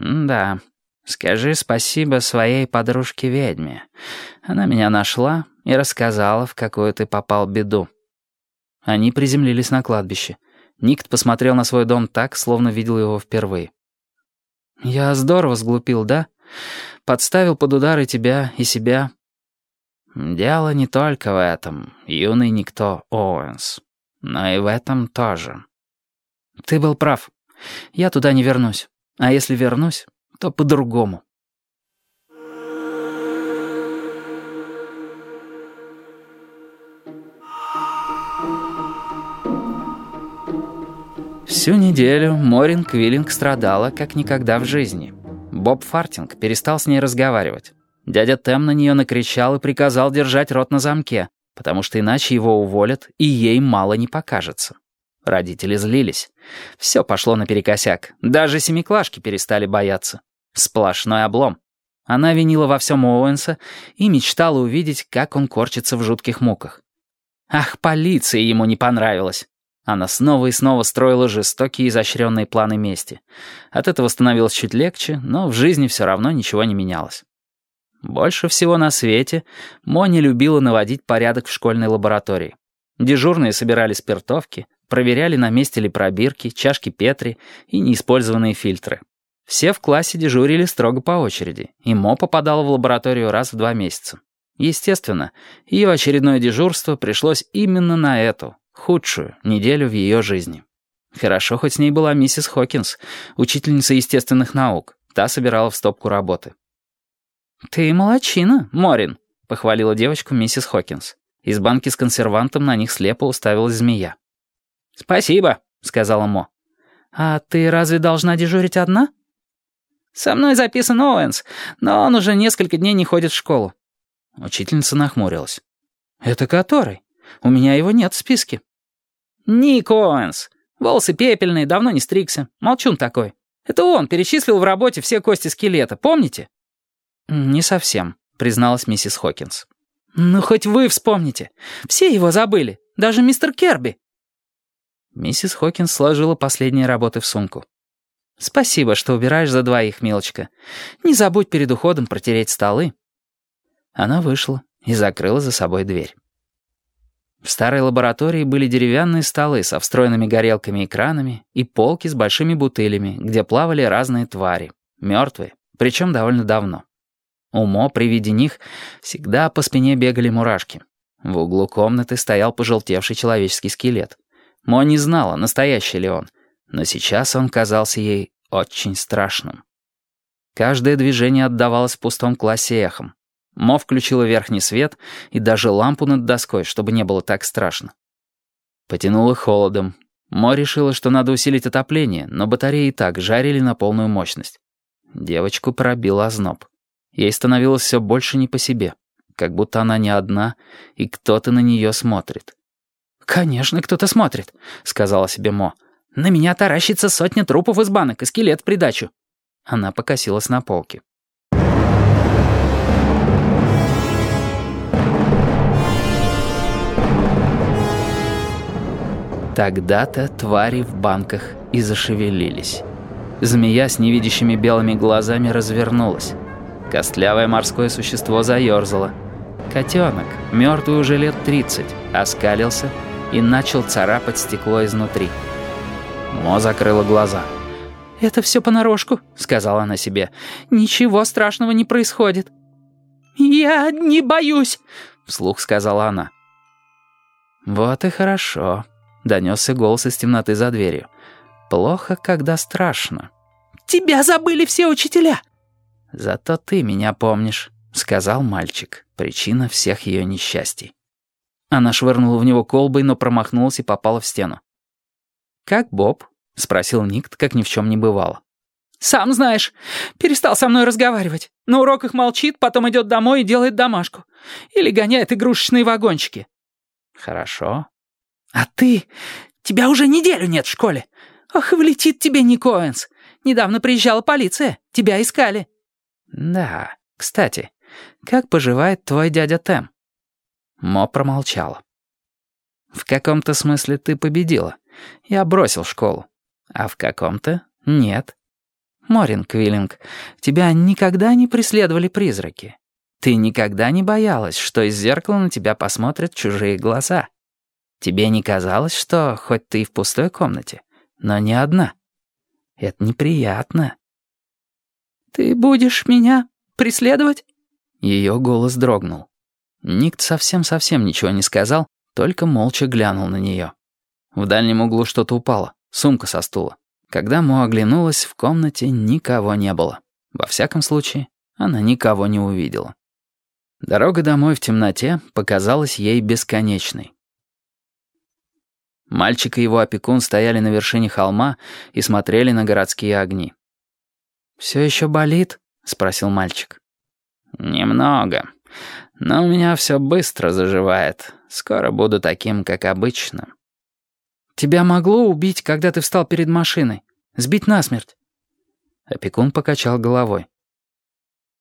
«Да, скажи спасибо своей подружке-ведьме. Она меня нашла и рассказала, в какую ты попал беду». Они приземлились на кладбище. Никт посмотрел на свой дом так, словно видел его впервые. «Я здорово сглупил, да? Подставил под удары тебя и себя». «Дело не только в этом, юный никто Оуэнс, но и в этом тоже». «Ты был прав. Я туда не вернусь. А если вернусь, то по-другому». Всю неделю Морин Квиллинг страдала, как никогда в жизни. Боб Фартинг перестал с ней разговаривать. Дядя Тем на нее накричал и приказал держать рот на замке, потому что иначе его уволят, и ей мало не покажется. Родители злились. Все пошло наперекосяк. Даже семиклашки перестали бояться. Сплошной облом. Она винила во всем Оуэнса и мечтала увидеть, как он корчится в жутких муках. Ах, полиция ему не понравилась. Она снова и снова строила жестокие изощренные планы мести. От этого становилось чуть легче, но в жизни все равно ничего не менялось. Больше всего на свете Мони любила наводить порядок в школьной лаборатории. Дежурные собирали спиртовки, проверяли, на месте ли пробирки, чашки Петри и неиспользованные фильтры. Все в классе дежурили строго по очереди, и Мо попадала в лабораторию раз в два месяца. Естественно, ее очередное дежурство пришлось именно на эту, худшую, неделю в ее жизни. Хорошо, хоть с ней была миссис Хокинс, учительница естественных наук. Та собирала в стопку работы. «Ты молочина, Морин», — похвалила девочку миссис Хокинс. Из банки с консервантом на них слепо уставилась змея. «Спасибо», — сказала Мо. «А ты разве должна дежурить одна?» «Со мной записан Оуэнс, но он уже несколько дней не ходит в школу». Учительница нахмурилась. «Это который? У меня его нет в списке». «Ник Оуэнс. Волосы пепельные, давно не стригся. Молчун такой. Это он перечислил в работе все кости скелета, помните?» «Не совсем», — призналась миссис Хокинс. «Ну, хоть вы вспомните. Все его забыли. Даже мистер Керби». Миссис Хокинс сложила последние работы в сумку. «Спасибо, что убираешь за двоих, милочка. Не забудь перед уходом протереть столы». Она вышла и закрыла за собой дверь. В старой лаборатории были деревянные столы со встроенными горелками и кранами и полки с большими бутылями, где плавали разные твари, мертвые, причем довольно давно. Умо при виде них всегда по спине бегали мурашки. В углу комнаты стоял пожелтевший человеческий скелет. Мо не знала, настоящий ли он, но сейчас он казался ей очень страшным. Каждое движение отдавалось в пустом классе эхом. Мо включила верхний свет и даже лампу над доской, чтобы не было так страшно. Потянуло холодом. Мо решила, что надо усилить отопление, но батареи и так жарили на полную мощность. Девочку пробила озноб. Ей становилось все больше не по себе, как будто она не одна, и кто-то на нее смотрит. «Конечно, кто-то смотрит», — сказала себе Мо. «На меня таращится сотня трупов из банок и скелет в придачу». Она покосилась на полке. Тогда-то твари в банках и зашевелились. Змея с невидящими белыми глазами развернулась. Костлявое морское существо заерзало. Котенок, мертвый уже лет 30, оскалился и начал царапать стекло изнутри. Мо закрыла глаза. «Это все понарошку», — сказала она себе. «Ничего страшного не происходит». «Я не боюсь», — вслух сказала она. «Вот и хорошо», — донесся голос из темноты за дверью. «Плохо, когда страшно». «Тебя забыли все учителя!» «Зато ты меня помнишь», — сказал мальчик. Причина всех ее несчастий. Она швырнула в него колбой, но промахнулась и попала в стену. «Как Боб?» — спросил Никт, как ни в чем не бывало. «Сам знаешь, перестал со мной разговаривать. На уроках молчит, потом идет домой и делает домашку. Или гоняет игрушечные вагончики». «Хорошо». «А ты? Тебя уже неделю нет в школе. Ох, влетит тебе Ник Оуэнс. Недавно приезжала полиция. Тебя искали». «Да, кстати, как поживает твой дядя Тем?» Мо промолчала. «В каком-то смысле ты победила. Я бросил школу. А в каком-то — нет». Морин Квиллинг, тебя никогда не преследовали призраки? Ты никогда не боялась, что из зеркала на тебя посмотрят чужие глаза? Тебе не казалось, что хоть ты и в пустой комнате, но не одна? Это неприятно. «Ты будешь меня преследовать?» Ее голос дрогнул. Никт совсем-совсем ничего не сказал, только молча глянул на нее. В дальнем углу что-то упало, сумка со стула. Когда Мо оглянулась, в комнате никого не было. Во всяком случае, она никого не увидела. Дорога домой в темноте показалась ей бесконечной. Мальчик и его опекун стояли на вершине холма и смотрели на городские огни. «Все еще болит?» — спросил мальчик. «Немного. Но у меня все быстро заживает. Скоро буду таким, как обычно». «Тебя могло убить, когда ты встал перед машиной? Сбить насмерть?» Опекун покачал головой.